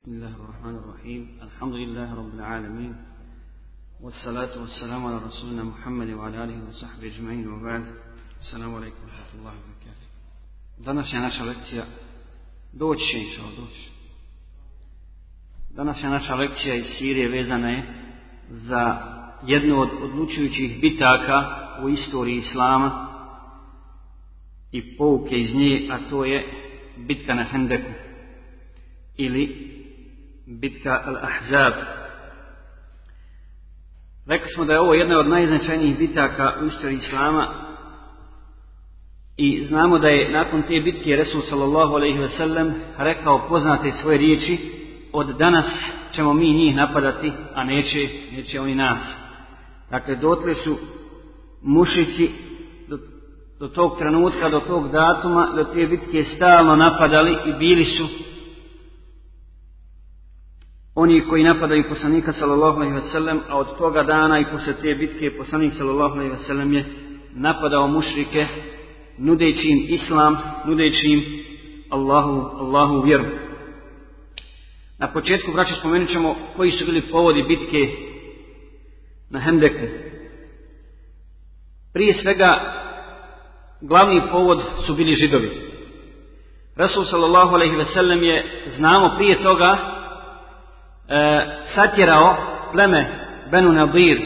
بسم الله الرحمن الرحيم الحمد لله رب العالمين والصلاة والسلام على رسولنا محمد وعلى آله وصحبه أجمعين وبعد السلام عليكم ورحمة الله وبركاته Današnja naša lekcija doći će inša doći. Današnja naša lekcija iz Sirije vezana je za jednu od odlučujućih bitaka u istoriji Islama i pouke iz nje, a to je bitka na Hendeku ili bitka Al-Ahzab. Rekli smo da je ovo jedna od najznačajnijih bitaka u istoriji Islama i znamo da je nakon te bitke Resul sallallahu alaihi ve sellem rekao poznate svoje riječi od danas ćemo mi njih napadati, a neće, neće oni nas. Dakle, dotle su mušici do, do tog trenutka, do tog datuma, do te bitke stalno napadali i bili su oni koji napadaju poslanika sallallahu alejhi ve a od toga dana i posle te bitke poslanik sallallahu alejhi ve je napadao mušrike nudeći im islam, nudeći im Allahu, Allahu vjeru. Na početku, braće, spomenut ćemo koji su bili povodi bitke na Hendeku. Prije svega, glavni povod su bili židovi. Rasul sallallahu sellem je, znamo prije toga, e, satjerao pleme Benu Nadir,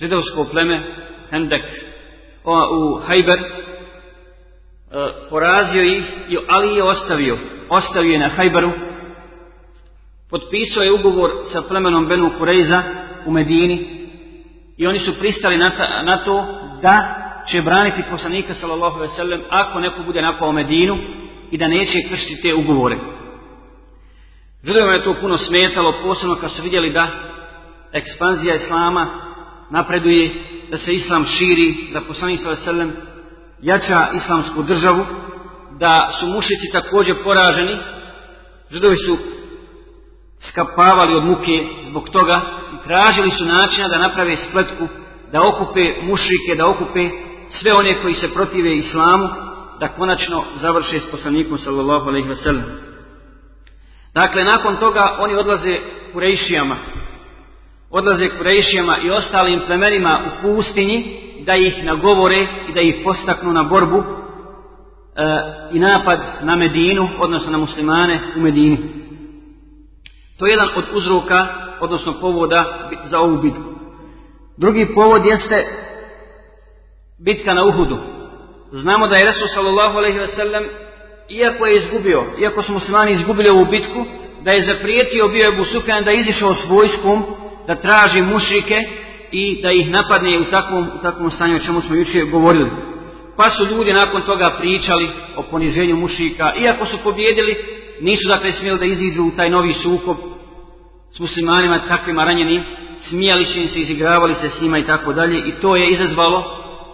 židovsko pleme Hendek u Hajber, e, porazio ih, ali je ostavio, ostavio je na Hajberu, potpisao je ugovor sa plemenom Benu Kurejza u Medini i oni su pristali na, na to da će braniti poslanika sallallahu alejhi ve sellem ako neko bude napao Medinu i da neće kršiti te ugovore. Židovima je to puno smetalo, posebno kad su vidjeli da ekspanzija Islama napreduje, da se Islam širi, da poslanik sellem jača islamsku državu, da su mušici također poraženi. Židovi su skapavali od muke zbog toga i tražili su načina da naprave spletku, da okupe mušrike, da okupe sve one koji se protive islamu, da konačno završe s poslanikom sallallahu alejhi ve sellem. Dakle, nakon toga oni odlaze Kurejšijama. Odlaze Kurejšijama i ostalim plemenima u pustinji da ih nagovore i da ih postaknu na borbu e, i napad na Medinu, odnosno na muslimane u Medini. To je jedan od uzroka, odnosno povoda za ovu bitku. Drugi povod jeste bitka na Uhudu. Znamo da je Resul sallallahu alejhi ve sellem iako je izgubio, iako su muslimani izgubili ovu bitku, da je zaprijetio bio Ebu Sufjan da izišao s vojskom, da traži mušrike i da ih napadne u takvom, u takvom stanju o čemu smo jučer govorili. Pa su ljudi nakon toga pričali o poniženju mušrika, iako su pobjedili, nisu dakle smjeli da iziđu u taj novi sukob s muslimanima takvima ranjenim, smijali su im se, izigravali se s njima i tako dalje. I to je izazvalo,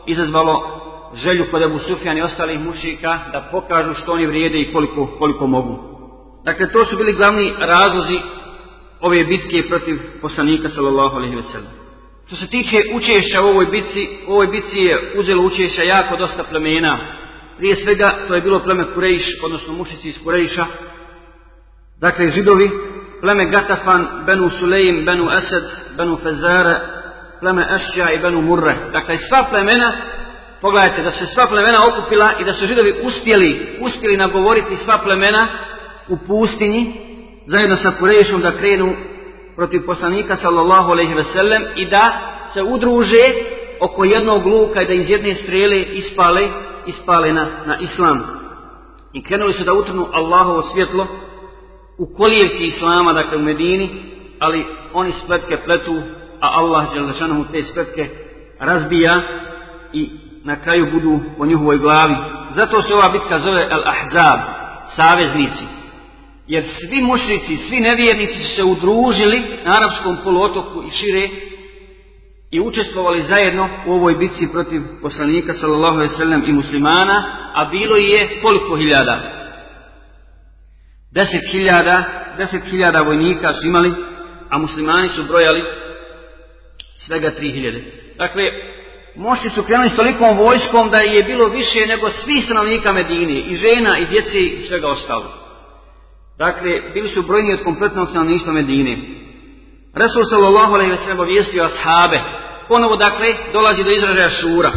izazvalo želju kod Abu Sufjan i ostalih mušika da pokažu što oni vrijede i koliko, koliko mogu. Dakle, to su bili glavni razlozi ove bitke protiv poslanika sallallahu alaihi ve sellem. Što se tiče učešća u ovoj bitci, u ovoj bitci je uzelo učešća jako dosta plemena. Prije svega to je bilo pleme Kurejš, odnosno mušici iz Kurejša. Dakle, židovi, pleme Gatafan, Benu Sulejim, Benu Esed, Benu Fezare, pleme Ešća i Benu Murre. Dakle, sva plemena pogledajte da se sva plemena okupila i da su židovi uspjeli, uspjeli nagovoriti sva plemena u pustinji zajedno sa Kurešom da krenu protiv poslanika sallallahu alejhi ve sellem i da se udruže oko jednog luka i da iz jedne strele ispale, ispale na, na islam. I krenuli su da utrnu Allahovo svjetlo u kolijevci islama, dakle u Medini, ali oni spletke pletu, a Allah dželle te spletke razbija i na kraju budu po njihovoj glavi. Zato se ova bitka zove Al-Ahzab, saveznici. Jer svi mušnici, svi nevjernici su se udružili na arapskom poluotoku i šire i učestvovali zajedno u ovoj bitci protiv poslanika sallallahu alejhi i muslimana, a bilo je koliko hiljada? Deset hiljada, deset hiljada vojnika su imali, a muslimani su brojali svega tri hiljade. Dakle, Mošti su krenuli s tolikom vojskom da je bilo više nego svi stanovnika Medine, i žena, i djece, i svega ostalo. Dakle, bili su brojni od kompletnog stanovništva Medine. Resul sallallahu alaihi ve sellem obavijestio ashabe. Ponovo, dakle, dolazi do izražaja šura.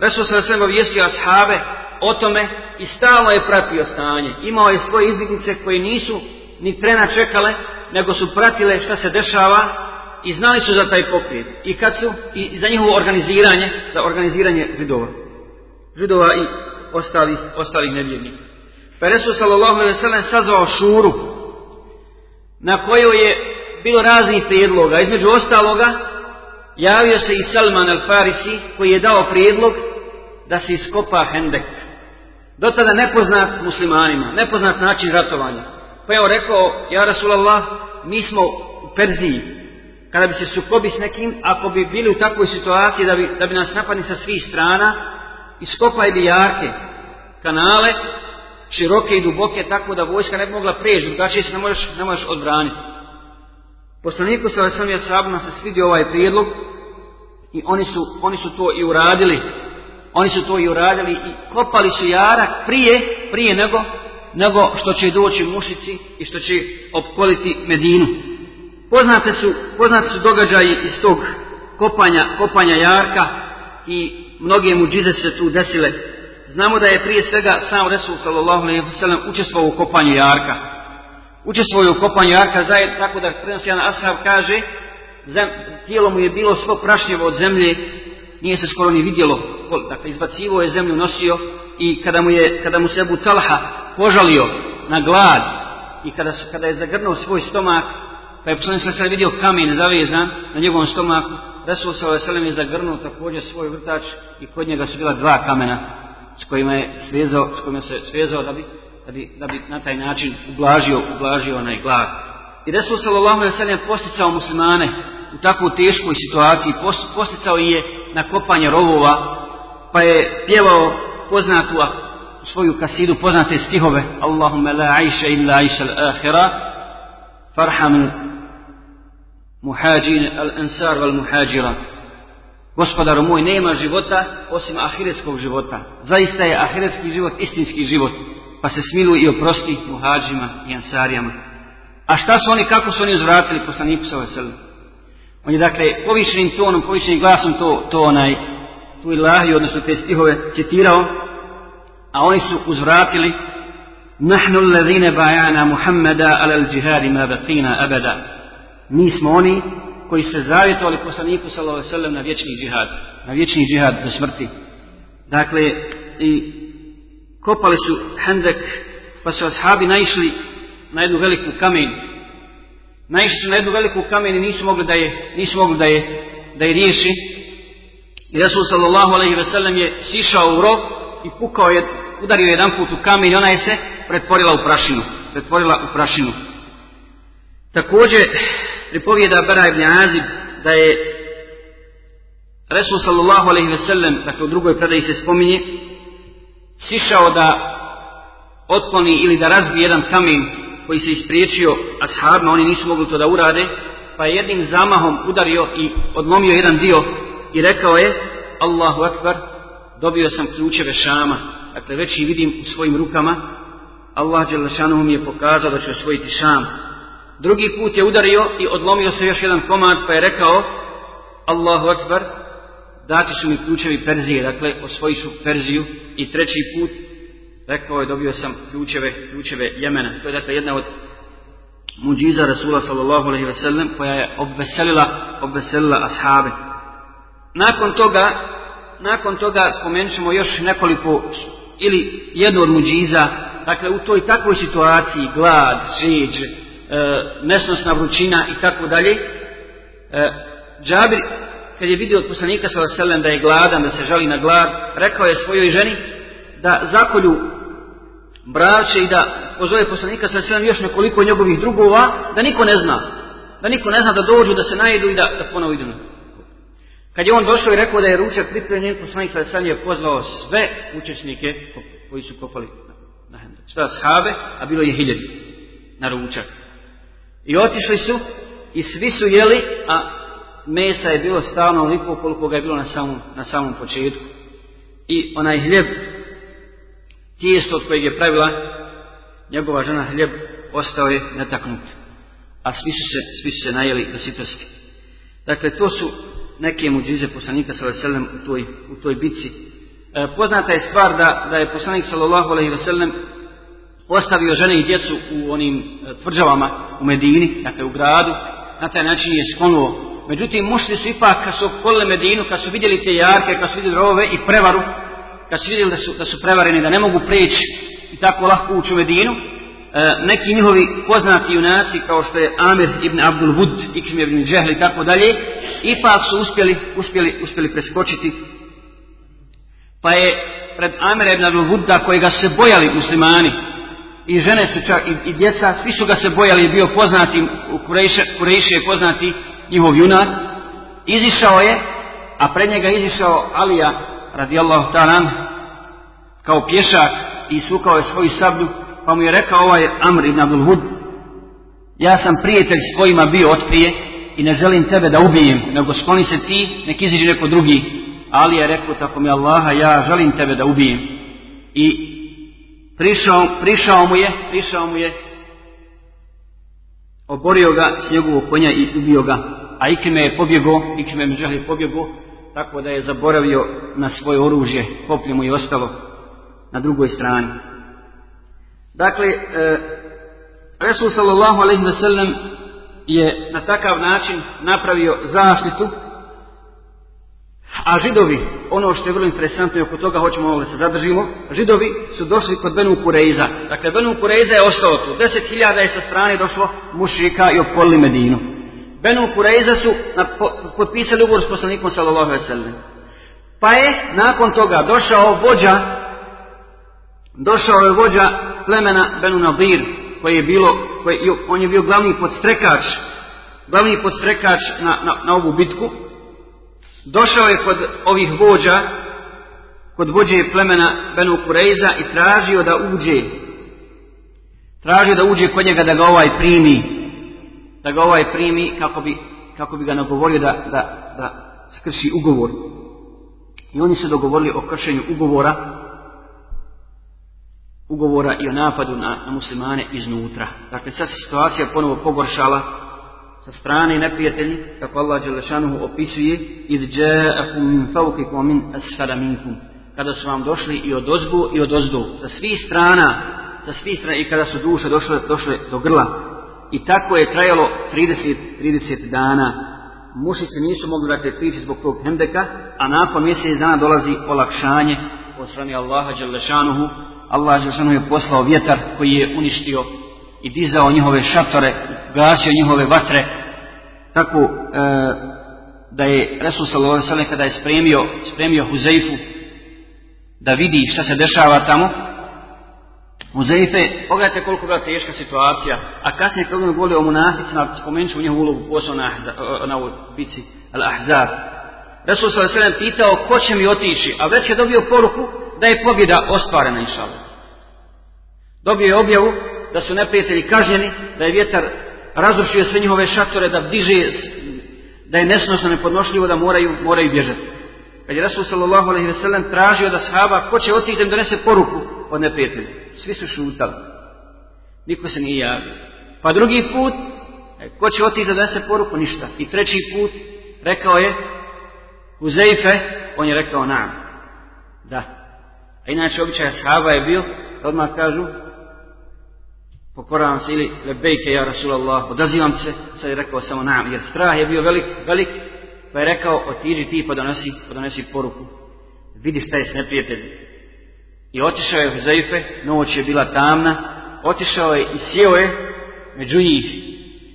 Resul sallallahu alaihi obavijestio ashabe o tome i stalno je pratio stanje. Imao je svoje izvidnice koje nisu ni trena čekale, nego su pratile šta se dešava i znali su za taj pokret. I kad su, i za njihovo organiziranje, za organiziranje židova. Židova i ostalih, ostalih nevjernika. Pa Resul sallallahu alaihi sallam sazvao šuru na kojoj je bilo raznih prijedloga. Između ostaloga javio se i Salman al-Farisi koji je dao prijedlog da se iskopa Hendek. Do tada nepoznat muslimanima, nepoznat način ratovanja. Pa je rekao, ja Rasulallah, mi smo u Perziji, kada bi se sukobi s nekim, ako bi bili u takvoj situaciji da bi, da bi nas napadni sa svih strana, iskopaj bi jarke kanale, široke i duboke, tako da vojska ne bi mogla preći, drugačije se ne možeš, ne možeš odbraniti. Poslaniku sa sam je sabima se svidio ovaj prijedlog i oni su, oni su to i uradili. Oni su to i uradili i kopali su jarak prije, prije nego, nego što će doći mušici i što će opkoliti Medinu. Poznate su, poznate su događaji iz tog kopanja, kopanja jarka i mnoge muđize se tu desile. Znamo da je prije svega sam Resul sallallahu alejhi učestvovao u kopanju jarka. Učestvovao u kopanju jarka zajedno tako da prenosi jedan ashab kaže zem, tijelo mu je bilo svo prašnjevo od zemlje, nije se skoro ni vidjelo, dakle izbacivo je zemlju nosio i kada mu je kada mu se Abu Talha požalio na glad i kada, kada je zagrnuo svoj stomak, pa je poslanik se vidio kamen zavezan na njegovom stomaku, Resul s.a.v. je zagrnuo također svoj vrtač i kod njega su bila dva kamena s kojima je svezao, s kojima se svezao da bi, da bi, da bi na taj način ublažio, ublažio onaj glad. I Resul s.a.v. posticao muslimane u takvu teškoj situaciji, posticao je na kopanje rovova, pa je pjevao poznatu svoju kasidu, poznate stihove Allahumma la aisha illa aisha al-akhira farham muhađin al-ansar wal-muhađira Gospodaru moj, nema života osim ahiretskog života. Zaista je ahiretski život istinski život. Pa se smiluj i oprosti muhađima i ansarijama. A šta su oni, kako su oni uzvratili poslaniku sa veselim? On je dakle povišenim tonom, povišenim glasom to, to onaj, tu ilahiju, odnosno te stihove citirao, a oni su uzvratili Nahnu alladhina bajana Muhammada ala al-jihadi ma abada. Mi smo oni koji se zavjetovali poslaniku sallallahu na vječni džihad, na vječni džihad do smrti. Dakle, i kopali su hendek, pa su ashabi naišli na jednu veliku kamen. Naišli su na jednu veliku kamen i nisu mogli da je, nisu mogli da je, da je riješi. I Rasul sallallahu alejhi ve sellem je sišao u rov i pukao je, udario jedan put u kamen i ona je se pretvorila u prašinu. Pretvorila u prašinu. Također, pripovijeda Bara ibn Azib da je Resul sallallahu alaihi ve sellem, dakle u drugoj predaji se spominje, sišao da otkloni ili da razbije jedan kamen koji se ispriječio ashabima, oni nisu mogli to da urade, pa je jednim zamahom udario i odlomio jedan dio i rekao je Allahu akbar, dobio sam ključeve šama, dakle već i vidim u svojim rukama, Allah mi je pokazao da će osvojiti šam. Drugi put je udario i odlomio se još jedan komad pa je rekao Allahu Akbar dati su mi ključevi Perzije, dakle osvojišu Perziju i treći put rekao je dobio sam ključeve, ključeve Jemena. To je dakle jedna od muđiza Rasula sallallahu alaihi ve sellem koja je obveselila, obveselila ashabe. Nakon toga, nakon toga spomenut ćemo još nekoliko ili jednu od muđiza, dakle u toj takvoj situaciji, glad, žeđ, nesnosna vrućina i tako dalje, e, Džabir, kad je vidio od poslanika sallallahu da je gladan, da se žali na glad, rekao je svojoj ženi da zakolju braće i da pozove poslanika sallallahu još nekoliko njegovih drugova, da niko ne zna, da niko ne zna da dođu, da se najedu i da, da ponovo idu. Kad je on došao i rekao da je ručak pripremljen, poslanik sallallahu je pozvao sve učesnike koji su kopali na hendek. Sve ashabe, a bilo je hiljadi na ručak. I otišli su i svi su jeli, a mesa je bilo stalno onoliko koliko ga je bilo na samom, na samom početku. I onaj hljeb, tijesto od kojeg je pravila njegova žena hljeb ostao je netaknut. A svi su se, svi su se najeli do sitosti. Dakle, to su neke muđize poslanika sallallahu u toj, u toj bitci. E, poznata je stvar da, da je poslanik wasallam ostavio žene i djecu u onim e, tvrđavama u Medini, dakle u gradu, na taj način je sklonuo. Međutim, mušli su ipak, kad su okolile Medinu, kad su vidjeli te jarke, kad su vidjeli rove i prevaru, kad su vidjeli da su, da su prevareni, da ne mogu prijeći i tako lahko ući u Medinu, e, neki njihovi poznati junaci kao što je Amir ibn Abdul Wud, Ikrim ibn Džehl i tako dalje, ipak su uspjeli, uspjeli, uspjeli preskočiti. Pa je pred Amir ibn Abdul Wudda kojega se bojali muslimani, i žene su čak i, i djeca, svi su ga se bojali, bio poznati, u Kurejše je poznati njihov junak, izišao je, a pred njega izišao Alija radijallahu ta'ala kao pješak i sukao je svoju sablju, pa mu je rekao ovaj Amr ibn Abdul Hud, ja sam prijatelj s tvojima bio otprije i ne želim tebe da ubijem, nego skloni se ti, nek iziđe neko drugi. Ali je rekao, tako mi Allaha, ja želim tebe da ubijem. I prišao, prišao mu je, prišao mu je, oborio ga s njegovog konja i ubio ga. A Ikime je pobjegao, Ikime me želi pobjegao, tako da je zaboravio na svoje oružje, koplje mu je ostalo na drugoj strani. Dakle, e, Resul sallallahu alaihi je na takav način napravio zaštitu a židovi, ono što je vrlo interesantno i oko toga hoćemo da se zadržimo, židovi su došli kod Benu Kureiza. Dakle, Benu Kureiza je ostao tu. Deset hiljada je sa strane došlo mušika i opolili Medinu. Benu Kureiza su potpisali ugovor s poslanikom sallallahu sallam. Pa je nakon toga došao vođa, došao je vođa plemena Benu Nadir, koji je bilo, koji, on je bio glavni podstrekač, glavni podstrekač na, na, na ovu bitku, došao je kod ovih vođa, kod vođe plemena Benu Kureiza i tražio da uđe. Tražio da uđe kod njega da ga ovaj primi. Da ga ovaj primi kako bi, kako bi ga nagovorio da, da, da skrši ugovor. I oni su dogovorili o kršenju ugovora ugovora i o napadu na, na muslimane iznutra. Dakle, sad se situacija ponovo pogoršala sa strane neprijatelji, kako Allah Đelešanuhu opisuje, id ja'akum min fawqikum min asfala minkum. Kada su vam došli i od ozbu i od ozdu, sa svih strana, sa svih strana i kada su duše došle, došle do grla. I tako je trajalo 30, 30 dana. Mušici nisu mogli da te prići zbog tog hendeka, a nakon mjesec dana dolazi olakšanje od strane Allaha Đelešanuhu. Allah Đelešanuhu je poslao vjetar koji je uništio i dizao njihove šatore, gasio njihove vatre, tako e, da je Resul sallallahu kada je spremio, spremio Huzeifu da vidi šta se dešava tamo, Huzeife, pogledajte koliko je teška situacija, a kasnije kad on govori o munaficima, spomenut ću u njihovu ulogu posao na, na ovoj bici Al-Ahzab. Resul sallallahu pitao ko će mi otići, a već je dobio poruku da je pobjeda ostvarena inšallah. Dobio je objavu da su neprijatelji kažnjeni, da je vjetar razrušio sve njihove šatore, da diže, da je nesnosno nepodnošljivo, da moraju, moraju bježati. Kad je Rasul sallallahu alaihi ve tražio da sahaba, ko će otići da donese poruku od neprijatelja? Svi su šutali. Niko se nije javio. Pa drugi put, e, ko će otići da donese poruku? Ništa. I treći put, rekao je, Huzeife, on je rekao nam. Da. A inače običaj sahaba je bio, odmah kažu, pokoravam se ili lebejke ja Rasulallah, odazivam se, sad je rekao samo nam, jer strah je bio velik, velik, pa je rekao, otiđi ti pa donesi, pa donesi poruku. Vidi šta je s neprijateljem. I otišao je Huzeife, noć je bila tamna, otišao je i sjeo je među njih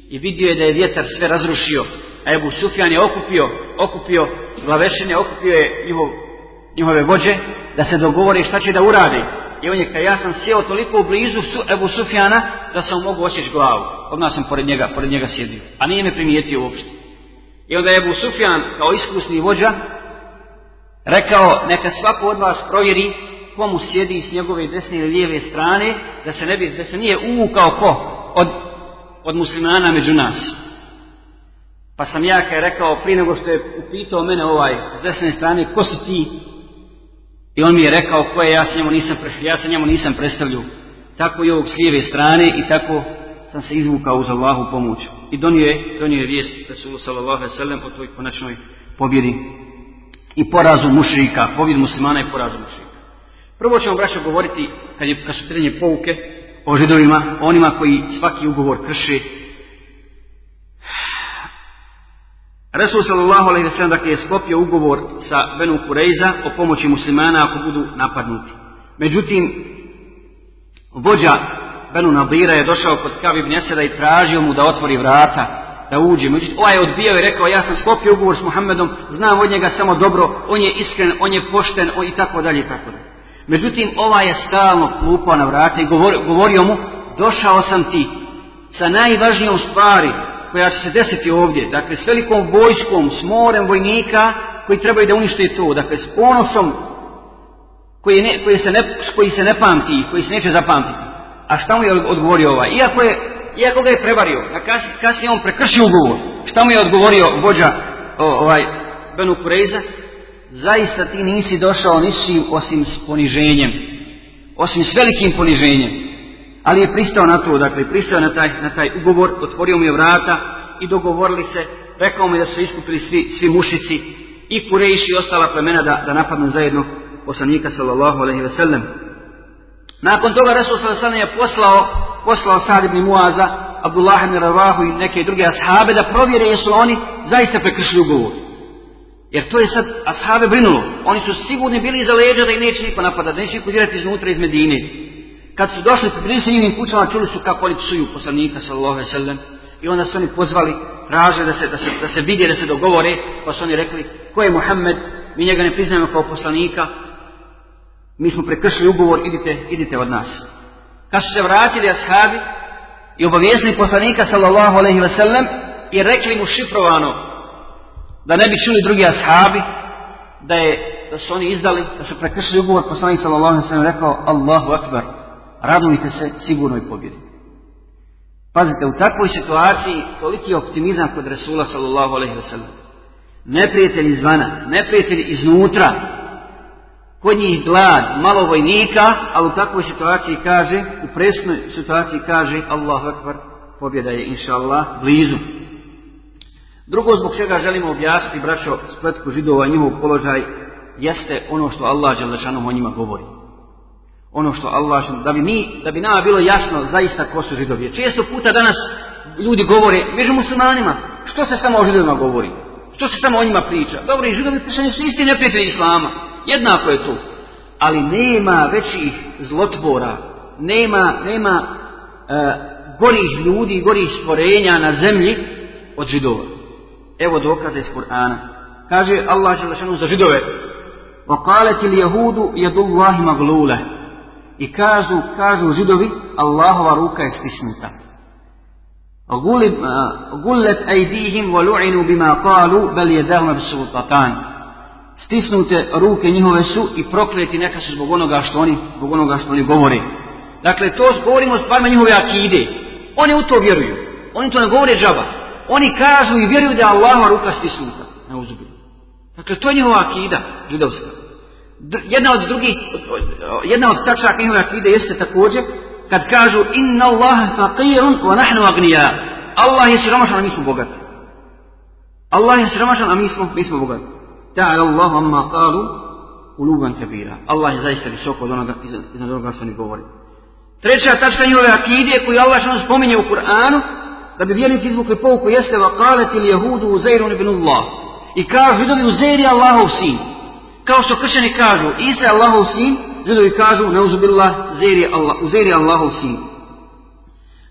i vidio je da je vjetar sve razrušio, a Ebu Sufjan je okupio, okupio glavešine, okupio je njihov, njihove vođe, da se dogovore šta će da urade. I on je kao ja sam sjeo toliko blizu su, Ebu Sufjana da sam mogu osjeći glavu. Odmah sam pored njega, pored njega sjedio. A nije me primijetio uopšte. I onda je Ebu Sufjan kao iskusni vođa rekao neka svako od vas provjeri komu sjedi s njegove desne ili lijeve strane da se ne bi, da se nije uvukao ko od, od muslimana među nas. Pa sam ja kaj rekao prije nego što je upitao mene ovaj s desne strane ko si ti I on mi je rekao ko je, ja se njemu nisam, ja se njemu nisam predstavljao. Tako i ovog s lijeve strane i tako sam se izvukao uz Allahu pomoć. I donio je, donio je vijest Rasulu sallallahu alaihi o toj konačnoj pobjedi i porazu mušrika, pobjedi muslimana i porazu mušrika. Prvo ćemo, braćo, govoriti, kad, je, kad su pitanje pouke, o židovima, onima koji svaki ugovor krši. Rasul sallallahu alaihi sallam dakle je sklopio ugovor sa Benu Kureiza o pomoći muslimana ako budu napadnuti. Međutim, vođa Benu Nadira je došao kod Kabi ibn Eseda i tražio mu da otvori vrata, da uđe. Međutim, ovaj je odbijao i rekao, ja sam sklopio ugovor s Muhammedom, znam od njega samo dobro, on je iskren, on je pošten, on i tako dalje i tako dalje. Međutim, ovaj je stalno klupao na vrata i govorio, govorio mu, došao sam ti sa najvažnijom stvari koja će se desiti ovdje, dakle s velikom vojskom, s morem vojnika koji trebaju da unište to, dakle s ponosom koji, ne, koji, se ne, koji se ne pamti, koji se neće zapamtiti. A šta mu je odgovorio ovaj? Iako, je, iako ga je prevario, a kasnije, kasnije on prekršio ugovor, šta mu je odgovorio vođa ovaj, Benu Kureiza? Zaista ti nisi došao ničim osim s poniženjem, osim s velikim poniženjem. Ali je pristao na to, dakle, pristao na taj, na taj ugovor, otvorio mu je vrata i dogovorili se, rekao mu da su iskupili svi, svi mušici i Kureiši i ostala plemena da, da napadnu zajedno poslanika sallallahu alaihi ve sellem. Nakon toga Resul sallallahu alaihi je poslao, poslao Sad ibn Muaza, Abdullah ibn Ravahu i neke druge ashabe da provjere jesu oni zaista prekršili ugovor. Jer to je sad ashabe brinulo. Oni su sigurni bili iza leđa da ih neće niko napadati, da neće niko iznutra iz Medine. Kad su došli pri se njihovim kućama, čuli su kako oni psuju poslanika sallallahu alaihi sallam. I onda su oni pozvali, traže da se, da se, da se vide, da se dogovore, pa su oni rekli, ko je Muhammed, mi njega ne priznajemo kao poslanika, mi smo prekršili ugovor, idite, idite od nas. Kad su se vratili ashabi i obavijestili poslanika sallallahu alaihi ve sellem i rekli mu šifrovano da ne bi čuli drugi ashabi da je da su oni izdali, da su prekršili ugovor poslanik sallallahu alaihi ve sellem rekao Allahu akbar, radujte se sigurnoj pobjedi. Pazite, u takvoj situaciji toliki optimizam kod Resula sallallahu alaihi ve sellem. Neprijatelj izvana, neprijatelj iznutra, kod njih glad, malo vojnika, ali u takvoj situaciji kaže, u presnoj situaciji kaže Allahu Akbar, pobjeda je inša Allah blizu. Drugo zbog čega želimo objasniti, braćo, spletku židova i njihov položaj, jeste ono što Allah Đelešanom o njima govori Ono što Allah, da bi mi, da bi nama bilo jasno zaista ko su židovi. Često puta danas ljudi govore, među muslimanima, što se samo o židovima govori? Što se samo o njima priča? Dobro, i židovi su isti neprijatelji Islama. Jednako je tu. Ali nema većih zlotvora, nema, nema e, gorih ljudi, gorih stvorenja na zemlji od židova. Evo dokaze iz Kur'ana. Kaže Allah Želešanu za židove وَقَالَتِ الْيَهُودُ يَدُ اللَّهِ مَغْلُولَ i kažu, kažu židovi, Allahova ruka je stisnuta. Gullet ajdihim lu'inu bima kalu, bel je davna Stisnute ruke njihove su i prokleti neka su zbog onoga što oni, zbog onoga što oni govore. Dakle, to govorimo o stvarima njihove akide. Oni u to vjeruju. Oni to ne govore džaba. Oni kažu i vjeruju da je Allahova ruka stisnuta. Ne uzubili. Dakle, to je njihova akida, židovska. Jedna od drugih, jedna od tačaka njihove akide jeste također kad kažu inna Allaha faqirun wa nahnu agnija. Allah je siromašan, a mi smo bogati. Allah je siromašan, a mi smo, mi smo bogati. Ta'ala Allah amma qalu uluban kabira. Allah je zaista visoko od onoga, iznad onoga što oni govori. Treća tačka njihove akide koju Allah što spominje u Kur'anu, da bi vjernici izvukli pouku jeste va qalet il jehudu uzairun ibn Allah. I kažu židovi uzair je Allahov sin. Kao što kršćani kažu Isa je Allahov sin, židovi kažu neuzubillah uzair je Allahov sin.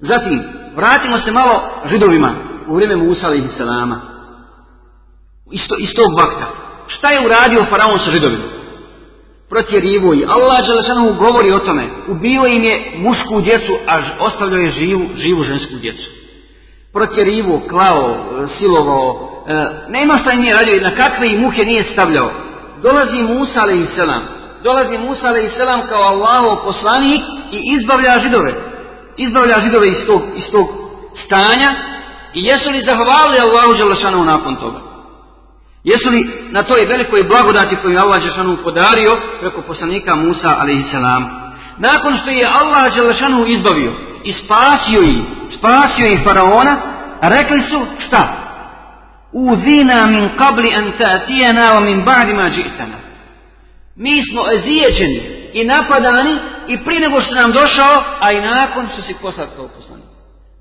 Zatim, vratimo se malo židovima u vrijeme Musa alaihi salama. Isto, iz tog vakta. Šta je uradio faraon sa židovima? Protjerivo ih. Allah Đelešanohu govori o tome. Ubio im je mušku djecu, a ostavljao je živu, živu žensku djecu. Protjerivo, klao, silovao, e, nema šta nije radio, na kakve i muhe nije stavljao. Dolazi Musa a.s. Dolazi Musa a.s. kao Allahov poslanik i izbavlja židove. Izbavlja židove iz tog, iz tog stanja i jesu li zahvalili Allahu Đelešanohu nakon toga? Jesu li na toj velikoj blagodati koju je Allah Đelešanu podario preko poslanika Musa a.s. Nakon što je Allah Đelešanu izbavio i spasio ih, spasio ih faraona, rekli su šta? Udina min qabli an ta'tijena wa min ba'di ma žitana. Mi smo ezijeđeni i napadani i prije nego što nam došao, a i nakon što si poslat kao poslanik.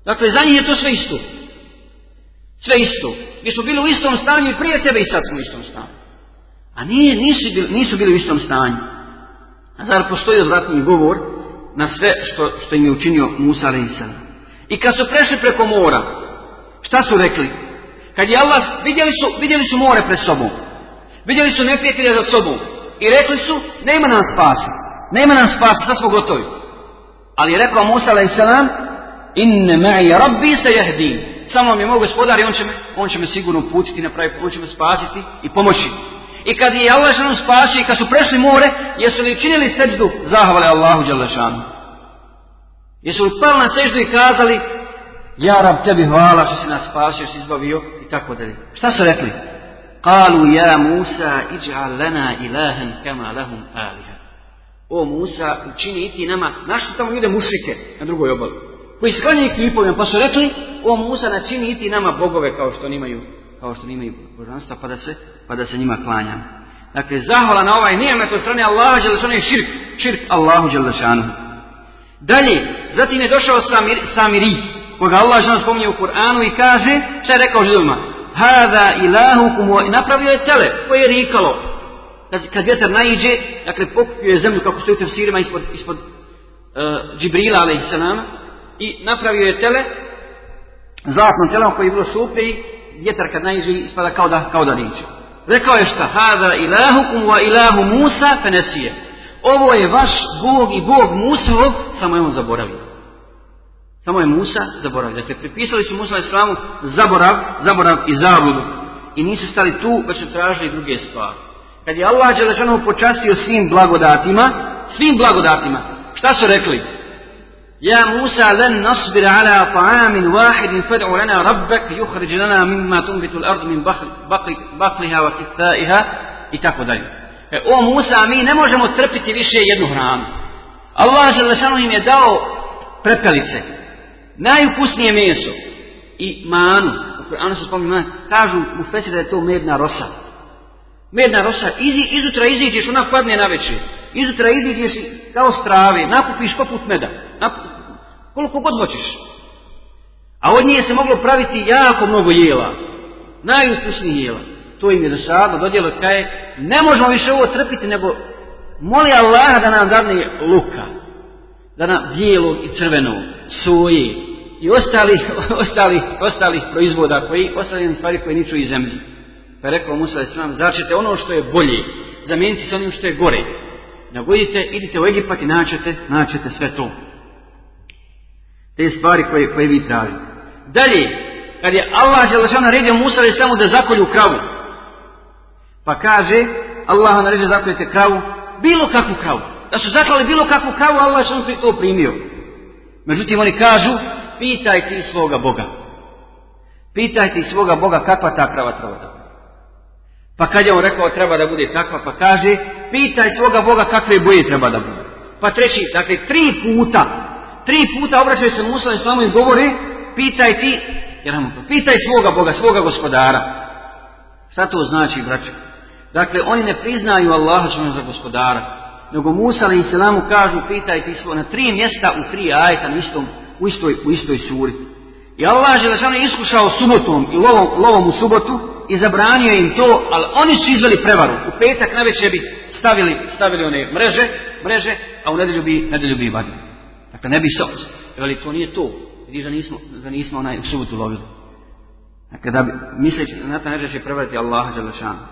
Dakle, za njih je to sve isto. Sve isto. Mi smo bili u istom stanju i prije tebe i sad smo u istom stanju. A nije, nisu, bili, nisu bili u istom stanju. A zar postoji odvratni govor na sve što, što im je učinio Musa a.s. I kad su prešli preko mora, šta su rekli? Kad je Allah, vidjeli su, vidjeli su more pred sobom. Vidjeli su neprijatelja za sobom. I rekli su, nema nam spasa. Nema nam spasa, sad smo gotovi. Ali je rekao Musa a.s. Inne ma'i rabbi se jahdin. Samo mi je moj gospodar i on će me, on će me sigurno putiti na pravi on će me spasiti i pomoći. I kad je Allah šanom spasio i kad su prešli more, jesu li učinili seđdu zahvale Allahu Đalešanu? Jesu li pali na seždu i kazali, ja rab tebi hvala što si nas spasio, si izbavio i tako dalje. Šta su rekli? Kalu ja Musa iđa'al lana ilahen kama lahum aliha. O Musa, učini i ti nama, našli tamo ljude mušike na drugoj obali, koji sklanjaju kipovima, pa su rekli, o Musa, načini i ti nama bogove kao što nimaju kao što nimaju božanstva, pa da se, pa da se njima klanjam. Dakle, zahvala na ovaj nijemet od strane Allaha Đelešanu je širk, širk Allahu Đelešanu. Dalje, zatim je došao Samir, Samiri, koga Allah Đelešanu spominje u Kur'anu i kaže, šta je rekao židovima? Hada ilahu i napravio je tele, koje je rikalo. Kad, kad vjetar naiđe, dakle, pokupio je zemlju, kako stojite u sirima, ispod, ispod uh, Džibrila, alaihissalama, i napravio je tele, zlatnom telom koji je bilo šuplje i vjetar kad naiđe ispada kao da, kao da niče. Rekao je šta? Hada ilahukum wa ilahu Musa fenesije. Ovo je vaš Bog i Bog Musov, samo je on zaboravio. Samo je Musa zaboravio. Dakle, pripisali su Musa islamu zaborav, zaborav i zabudu. I nisu stali tu, već su tražili druge stvari. Kad je Allah Đelešanu počastio svim blagodatima, svim blagodatima, šta su rekli? Ja Musa len nasbir ala ta'amin wahidin fad'u lana rabbek yukhrij lana mimma tumbitu al-ard min bakliha wa kifaiha i tako dalje. E, o Musa, mi ne možemo trpiti više jednu hranu. Allah Đelešanu im je dao prepelice, najukusnije meso i manu. Kur'anu se spominje, kažu u Fesi da je to medna rosa. Medna rosa, izi, izutra iziđeš, ona padne na večer. Izutra iziđeš kao strave, nakupiš poput meda. Nakup, koliko god hoćeš. A od nje se moglo praviti jako mnogo jela. Najukusnijih jela. To im je dosadno dodjelo kaj ne možemo više ovo trpiti nego moli Allah da nam dadne luka. Da nam bijelog i crvenog, soje i ostalih, ostalih, ostalih proizvoda koji, ostalih stvari koje niču iz zemlji. Pa je rekao Musa Islam, začete ono što je bolje, zamijeniti se onim što je gore. Nego idite, u Egipat i naćete, naćete sve to. Te stvari koje, koje vi tražite. Dalje, kad je Allah Đelešan naredio Musa samo da zakolju kravu. Pa kaže, Allah naredio zakoljete kravu, bilo kakvu kravu. Da su zaklali bilo kakvu kravu, Allah je to primio. Međutim, oni kažu, pitaj ti svoga Boga. Pitaj ti svoga Boga kakva ta krava treba da bude. Pa kad je on rekao treba da bude takva, pa kaže, pitaj svoga Boga kakve boje treba da bude. Pa treći, dakle, tri puta, tri puta obraćaju se Musa i Islamu i govori, pitaj ti, jer pitaj svoga Boga, svoga gospodara. Šta to znači, braće? Dakle, oni ne priznaju Allaha za gospodara, nego Musa i Islamu kažu, pitaj ti svoga, na tri mjesta u tri ajta, na istom, u, istoj, u istoj suri. I Allah je iskušao subotom i lovom, lovom u subotu, i zabranio im to, ali oni su izveli prevaru. U petak navečer bi stavili, stavili one mreže, mreže, a u nedelju bi, nedelju bi vadili. Dakle, ne bi se, veli, to nije to. Vidiš da nismo, da nismo onaj subotu lovili. Dakle, da bi, misleći na taj način će prevariti Allaha.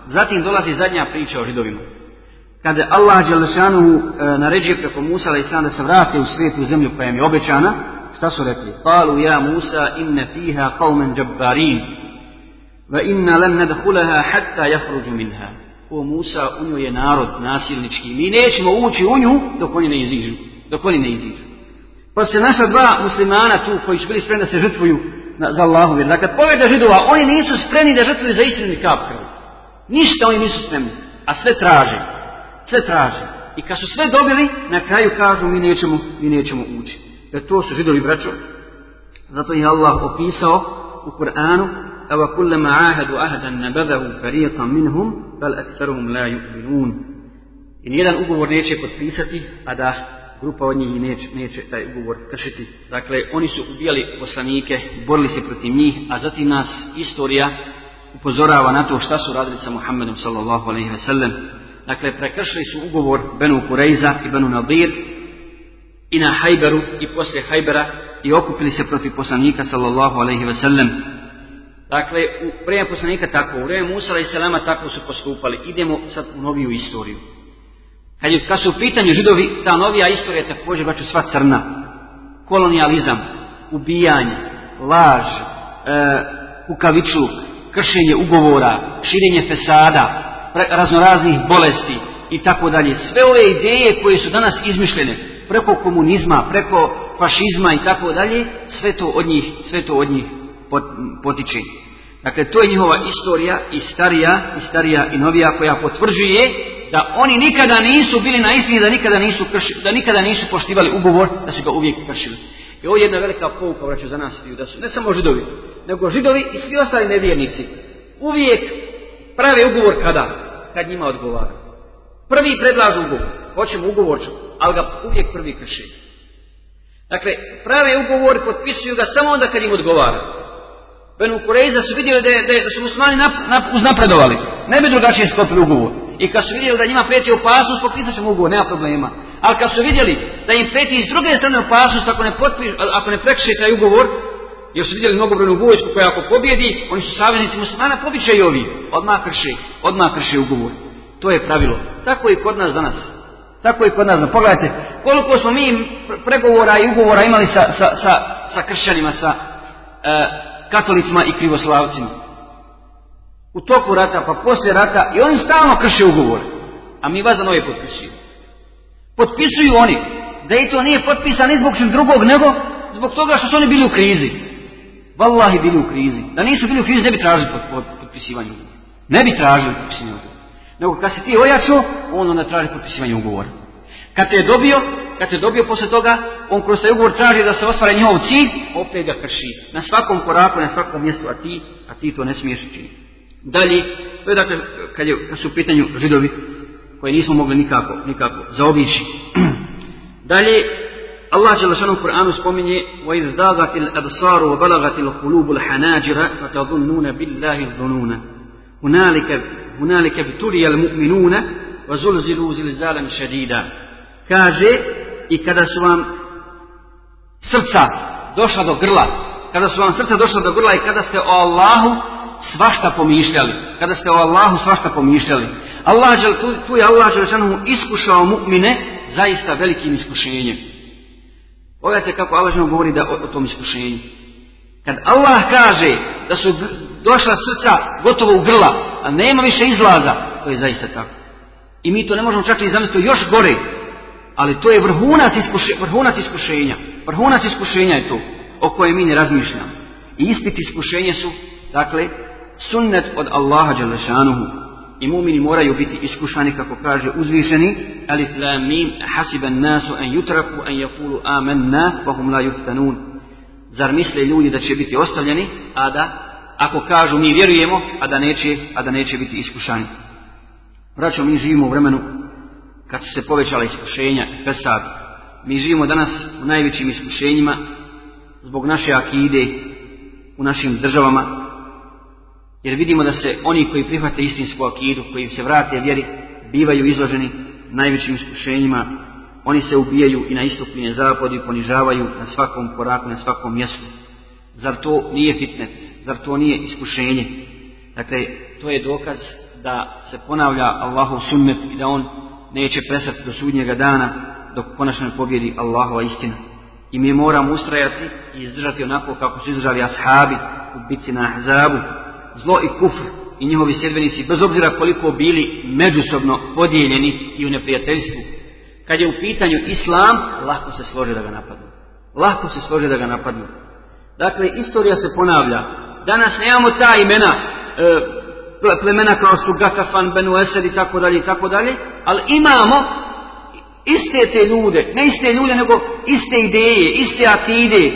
Zatim dolazi zadnja priča o židovima. Kada Allah Đelešanu e, naređuje preko Musa i da se vrate u svijetu zemlju koja im je obećana, šta su rekli? Kalu ja Musa inne fiha qawmen džabbarin Va inna len nadhulaha hatta jahruđu minha. O Musa, u njoj je narod nasilnički. Mi nećemo ući u nju dok oni ne iziđu. Dok oni ne iziđu. Pa se naša dva muslimana tu koji su bili spremni da se žrtvuju za Allahu vjeru. Dakle, pogleda židova, oni nisu spremni da žrtvuju za istinu i kapkaru. Ništa oni nisu spremni. A sve traže. Sve traže. I kad su sve dobili, na kraju kažu mi nećemo, mi nećemo ući. Jer to su židovi braćo. Zato ih Allah opisao u Kur'anu Ava kullama ahadu ahadan nabadahu fariqan minhum bal aktharuhum la yu'minun. I nijedan ugovor neće potpisati, a da grupa od njih neće, neće taj ugovor kršiti. Dakle, oni su ubijali poslanike, borili se protiv njih, a zatim nas istorija upozorava na to šta su radili sa Muhammedom sallallahu alaihi ve sellem. Dakle, prekršili su ugovor Benu Kurejza i Benu Nadir i na Hajberu i poslije Hajbera i okupili se protiv poslanika sallallahu alaihi ve sellem. Dakle, u vrijeme poslanika tako, u vrijeme Musa i Selama tako su postupali. Idemo sad u noviju istoriju. Kad, je, kad su u pitanju židovi, ta novija istorija je također baču sva crna. Kolonijalizam, ubijanje, laž, e, kukavičluk, kršenje ugovora, širenje fesada, raznoraznih bolesti i tako dalje. Sve ove ideje koje su danas izmišljene preko komunizma, preko fašizma i tako dalje, sve to od njih, sve to od njih potiče. Dakle, to je njihova istorija i starija, i starija i novija koja potvrđuje da oni nikada nisu bili na istini, da nikada nisu, krši, da nikada nisu poštivali ugovor, da su ga uvijek kršili. I ovo je jedna velika pouka, vraću za nas da su ne samo židovi, nego židovi i svi ostali nevjernici uvijek prave ugovor kada? Kad njima odgovara. Prvi predlažu ugovor, hoćemo ugovor, ali ga uvijek prvi krši. Dakle, prave ugovor potpisuju ga samo onda kad im odgovara. Benu Kurejza su vidjeli da, je, da su musmani nap, nap, uznapredovali. Ne bi drugačije sklopili ugovor. I kad su vidjeli da njima prijeti opasnost, potpisat ćemo ugovor, nema problema. Ali kad su vidjeli da im prijeti iz druge strane opasnost, ako ne, potpiš, ako ne prekriše taj ugovor, jer su vidjeli mnogobrojnu vojsku koja ako pobjedi, oni su saveznici muslimana, pobiće i ovi. Odmah krše, odmah krše ugovor. To je pravilo. Tako je kod nas danas. Tako je kod nas. Pogledajte, koliko smo mi pregovora i ugovora imali sa, sa, sa, sa kršćanima, sa e, katolicima i krivoslavcima. U toku rata, pa poslije rata, i oni stalno krše ugovor. A mi vas za nove potpisuju. Potpisuju oni. Da i to nije potpisan ni zbog drugog, nego zbog toga što su oni bili u krizi. Wallahi bili u krizi. Da nisu bili u krizi, ne bi tražili pot, pot, potpisivanje ugovora. Ne bi tražili potpisivanje ugovora. Nego kad se ti ojačo, on onda traži potpisivanje ugovora. Kad te je dobio, kad te je dobio posle toga, on kroz taj ugovor traži da se ostvare njihov cilj, opet ga krši. Na svakom koraku, na svakom mjestu, a ti, a ti to ne smiješ činiti. Dalje, to je dakle, kad, je, kad su u pitanju židovi, koje nismo mogli nikako, nikako zaobići. Dalje, Allah će lašanu u Kur'anu spominje وَإِذْ ذَاغَتِ الْأَبْصَارُ وَبَلَغَتِ الْقُلُوبُ الْحَنَاجِرَ فَتَظُنُّونَ بِاللَّهِ الظُّنُونَ هُنَالِكَ هُنَالِكَ ابْتُلِيَ الْمُؤْمِنُونَ وَزُلْزِلُوا زِلْزَالًا شَدِيدًا Kaže i kada su vam srca došla do grla, kada su vam srca došla do grla i kada ste o Allahu svašta pomišljali, kada ste o Allahu svašta pomišljali. Allah, tu, tu je Allah Đelešanu iskušao mu'mine zaista velikim iskušenjem. Pogledajte kako Allah govori da o, o tom iskušenju. Kad Allah kaže da su došla srca gotovo u grla, a nema više izlaza, to je zaista tako. I mi to ne možemo čak i zamisliti još gore, ali to je vrhunac, iskuše, vrhunac iskušenja. Vrhunac iskušenja je to o kojem mi ne razmišljamo. I ispiti iskušenja su, dakle, sunnet od Allaha Đalešanuhu. I mumini moraju biti iskušani, kako kaže uzvišeni, alif la mim, hasiban nasu en yutraku en yakulu amanna, pa hum la yuftanun. Zar misle ljudi da će biti ostavljeni, a da, ako kažu mi vjerujemo, a da neće, a da neće biti iskušani. Braćo, mi živimo u vremenu kad su se povećala iskušenja fesad. Mi živimo danas u najvećim iskušenjima zbog naše akide u našim državama, jer vidimo da se oni koji prihvate istinsku akidu, koji se vrate vjeri, bivaju izloženi najvećim iskušenjima, oni se ubijaju i na istoku i na zapadu i ponižavaju na svakom koraku, na svakom mjestu. Zar to nije fitnet? Zar to nije iskušenje? Dakle, to je dokaz da se ponavlja Allahov sunnet i da on neće prestati do sudnjega dana dok konačno pobjedi Allahova istina. I mi moramo ustrajati i izdržati onako kako su izdržali ashabi u bitci na Ahzabu, zlo i kufr i njihovi sedbenici, bez obzira koliko bili međusobno podijeljeni i u neprijateljstvu. Kad je u pitanju islam, lahko se slože da ga napadnu. Lahko se slože da ga napadnu. Dakle, istorija se ponavlja. Danas nemamo ta imena, e, plemena kao su Gatafan, Benu Esed i tako dalje i tako dalje, ali imamo iste te ljude, ne iste ljude, nego iste ideje, iste akide,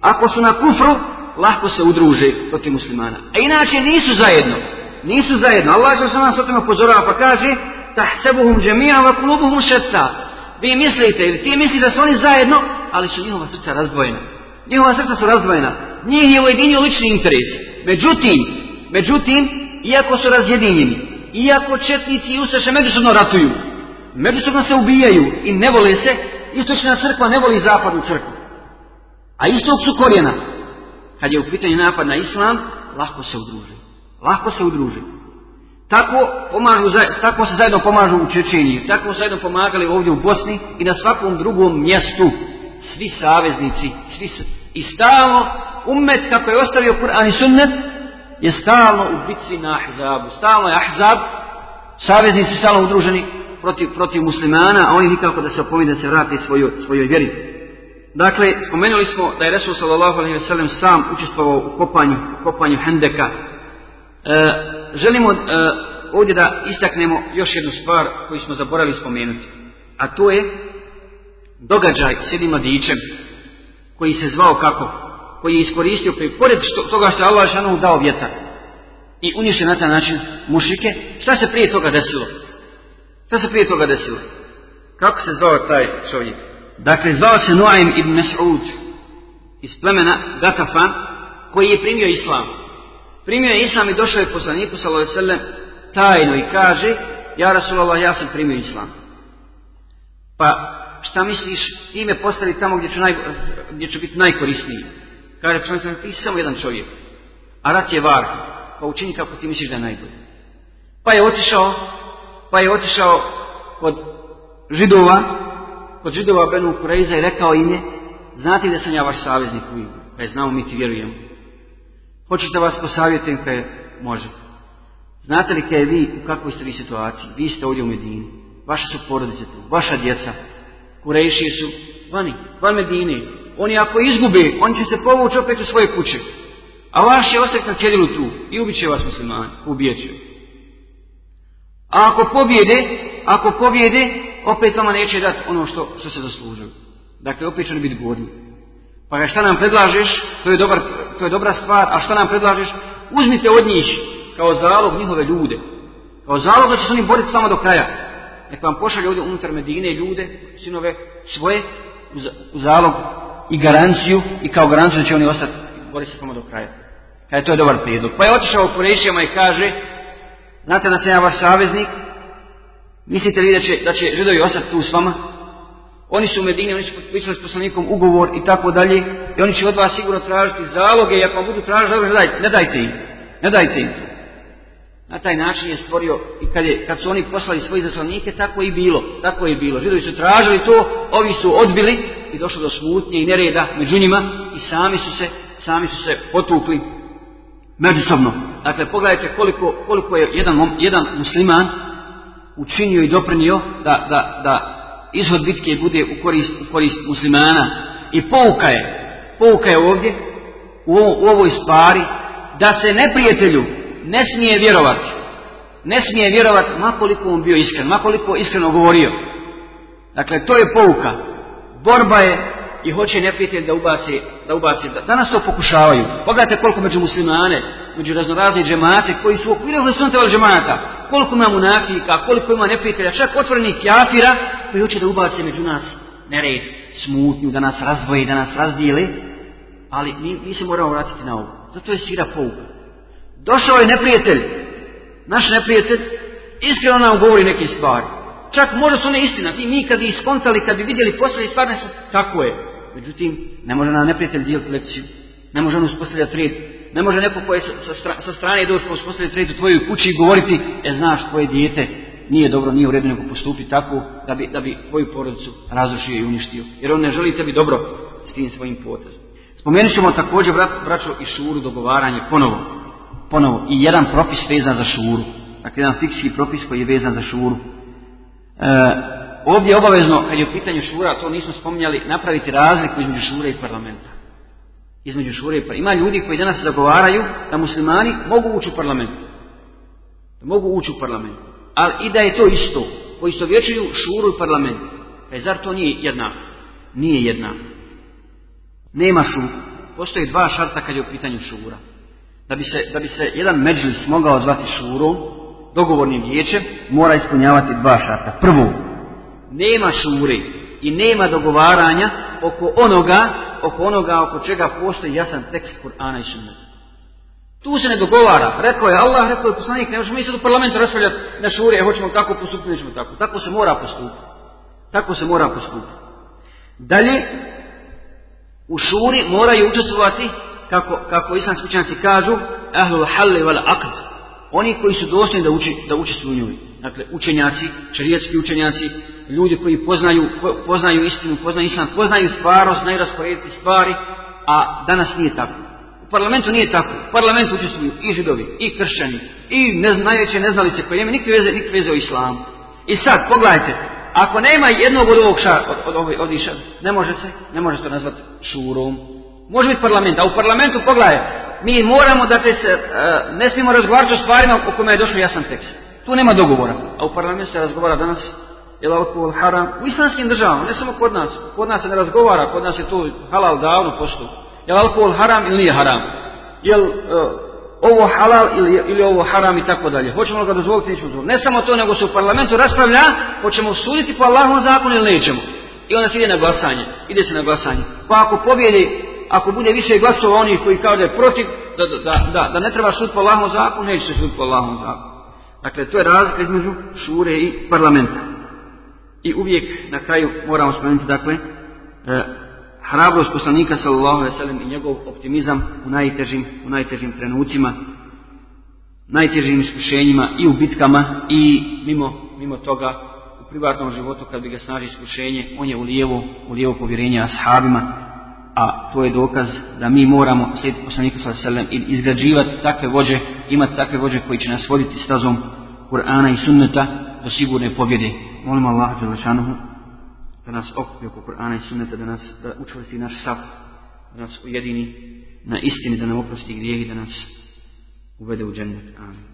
ako su na kufru, lahko se udruže protiv muslimana. A inače nisu zajedno. Nisu zajedno. Allah se sam tome upozorava pa kaže tahsebuhum džemija wa kulubuhum šetta. Vi mislite, ili ti misli da su oni zajedno, ali su njihova srca razdvojena. Njihova srca su razdvojena. Njih je ujedinio lični interes. Međutim, međutim, iako su razjedinjeni, iako četnici i ustaše međusobno ratuju, međusobno se ubijaju i ne vole se, istočna crkva ne voli zapadnu crkvu. A istog su korijena. Kad je u pitanju napad na islam, lahko se udruže. Lahko se udruže. Tako, pomažu, tako se zajedno pomažu u Čečeniji, tako se zajedno pomagali ovdje u Bosni i na svakom drugom mjestu. Svi saveznici, svi i stalno umet kako je ostavio Kur'an i sunnet, je stalno u bitci na Ahzabu. Stalno je Ahzab, saveznici stalno udruženi protiv, protiv muslimana, a oni nikako da se opominju da se vrati svojoj, svojoj vjeri. Dakle, spomenuli smo da je Resul sallallahu alaihi ve sam učestvovao u kopanju, u kopanju Hendeka. E, želimo e, ovdje da istaknemo još jednu stvar koju smo zaboravili spomenuti. A to je događaj s jednim mladićem koji se zvao kako? Koji je iskoristio, pored što, toga što je Allah šanu dao vjetar i uništio na taj način mušike, šta se prije toga desilo? Šta se prije toga desilo? Kako se zvao taj čovjek? Dakle, zvao se Nuaim ibn Mas'ud iz plemena Gatafan, koji je primio islam. Primio je islam i došao je poslaniku, sallallahu tajno i kaže: "Ja Rasulullah, ja sam primio islam." Pa šta misliš, ti me postavi tamo gdje ću, naj, gdje ću biti najkorisniji. Kaže, poslanik ti si samo jedan čovjek, a rat je var, pa učini kako ti misliš da je najbolji. Pa je otišao, pa je otišao kod židova, kod židova Benu Kurejza i rekao im je, znate da sam ja vaš saveznik u Igu, pa je znamo mi ti vjerujemo. Hoćete vas posavjetujem kaj može. Znate li kaj vi, u kakvoj ste vi situaciji? Vi ste ovdje u Medini, vaše su porodice tu, vaša djeca, Kurejšije su vani, van Medine. Oni ako izgube, oni će se povući opet u svoje kuće. A vaš je ostati na cjedilu tu i ubit će vas muslimani, ubijet će. A ako pobjede, ako pobjede, opet vama neće dati ono što, što se zaslužuju. Dakle, opet će oni biti godni. Pa ga šta nam predlažeš, to je, dobar, to je dobra stvar, a šta nam predlažeš, uzmite od njih kao zalog njihove ljude. Kao zalog da će se oni boriti s vama do kraja. Nek vam pošalje ovdje unutar Medine ljude, sinove svoje, u zalog i garanciju, i kao garanciju da će oni ostati boriti se s vama do kraja. Kada to je dobar prijedlog. Pa je otišao u Kurešijama i kaže, znate da sam ja vaš saveznik, mislite li da će, da će židovi ostati tu s vama? Oni su u Medini, oni su potpisali s poslanikom ugovor i tako dalje, i oni će od vas sigurno tražiti zaloge, i ako vam budu tražiti, dobro, ne dajte, ne dajte im, ne dajte im. Na taj način je stvorio, i kad, je, kad su oni poslali svoje zaslanike, tako i bilo, tako je bilo. Židovi su tražili to, ovi su odbili i došlo do smutnje i nereda među njima i sami su se, sami su se potukli međusobno. Dakle, pogledajte koliko, koliko je jedan, jedan musliman učinio i doprinio da, da, da izhod bitke bude u korist, u korist muslimana. I pouka je, pouka je ovdje, u, u ovoj stvari, da se neprijatelju ne smije vjerovati. Ne smije vjerovati, makoliko on bio iskren, makoliko iskreno govorio. Dakle, to je pouka. Borba je i hoće neprijatelj da ubaci, da ubaci. Danas to pokušavaju. Pogledajte koliko među muslimane, među raznoraznih džemate koji su u okviru sunateva džemata, koliko ima munafika, koliko ima neprijatelja, čak otvorenih kjafira koji hoće da ubaci među nas nered, smutnju, da nas razdvoji, da nas razdijeli, ali mi, mi se moramo vratiti na ovo. Zato je sira pouka. Došao je neprijatelj, naš neprijatelj, iskreno nam govori neke stvari. Čak možda su one istina, i mi kad bi iskontali, kad bi vidjeli posle stvarne su, tako je. Međutim, ne može nam neprijatelj dijeliti lekciju, ne može on uspostavljati red, ne može neko koji sa, strane doći pa uspostavljati red u tvojoj kući i govoriti, e znaš, tvoje dijete nije dobro, nije u redu nego postupi tako da bi, da bi tvoju porodicu razrušio i uništio. Jer on ne želi tebi dobro s tim svojim potezom. Spomenut ćemo također, braćo, i šuru dogovaranje ponovo. Ponovo, i jedan propis vezan za šuru. Dakle, jedan fikski propis koji je vezan za šuru. E, ovdje je obavezno, kad je u pitanju šura, to nismo spominjali, napraviti razliku između šure i parlamenta. Između šure i parlamenta. Ima ljudi koji danas zagovaraju da muslimani mogu ući u parlament. Da mogu ući u parlament. Ali i da je to isto. poistovjećuju šuru i parlament. E zar to nije jednako? Nije jednako. Nema šuru. Postoji dva šarta kad je u pitanju šura. Da bi se, da bi se jedan međlis mogao zvati šurom, dogovornim vijećem, mora ispunjavati dva šarta. Prvo, nema šure i nema dogovaranja oko onoga, oko onoga oko čega postoji jasan tekst Kur'ana i. Tu se ne dogovara. Rekao je Allah, rekao je poslanik, ne možemo mi sad u parlamentu raspravljati na šuri, hoćemo tako postupiti, nećemo tako. Tako se mora postupiti. Tako se mora postupiti. Dalje, u šuri moraju učestvovati, kako, kako islamski učenjaci kažu, ahlul halli wal aqd. Oni koji su dosljedni da, uči, da učestvuju u njoj. Dakle, učenjaci, čarijetski učenjaci, ljudi koji poznaju, poznaju istinu, poznaju islam, poznaju stvarnost, znaju rasporediti stvari, a danas nije tako. U parlamentu nije tako. U parlamentu učestvuju i židovi, i kršćani, i ne, najveće neznalice koje nikakve veze, nikakve veze o islamu. I sad, pogledajte, ako nema jednog od ovog ša, od, od, od, ne može se, ne može se to nazvati šurom. Može biti parlament, a u parlamentu pogledaj, mi moramo da te se, uh, ne smijemo razgovarati o stvarima o kome je došao jasan tekst. Tu nema dogovora, a u parlamentu se razgovara danas je alkohol haram u islamskim državama, ne samo kod nas. Kod nas se ne razgovara, kod nas je to halal davno posto. Je alkohol haram ili nije haram? Je uh, ovo halal ili, ili ovo haram i tako dalje. Hoćemo li ga dozvoliti, nećemo dozvoliti. Ne samo to, nego se u parlamentu raspravlja, hoćemo suditi po Allahom zakonu ili nećemo. I onda se ide na glasanje. Ide se na glasanje. Pa ako pobjedi, ako bude više glasova onih koji kao da je protiv, da, da, da, da ne treba suditi po Allahom zakonu, neće se suditi po Allahom zakonu. Dakle, to je razlika između šure i parlamenta. I uvijek na kraju moramo spomenuti, dakle, e, hrabrost poslanika sallallahu alejhi i njegov optimizam u najtežim u najtežim trenucima najtežim iskušenjima i u bitkama i mimo mimo toga u privatnom životu kad bi ga snaži iskušenje on je u lijevo povjerenje ashabima a to je dokaz da mi moramo slijediti poslanika sallallahu i izgrađivati takve vođe imati takve vođe koji će nas voditi stazom Kur'ana i sunneta do sigurne pobjede molimo Allaha dželle da nas okupi oko Kur'ana i sunneta, da nas da učvrsti naš saf, da nas ujedini na istini, da nam oprosti grijeh i da nas uvede u džennet. Amin.